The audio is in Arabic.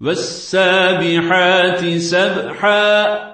والسابحات سبحا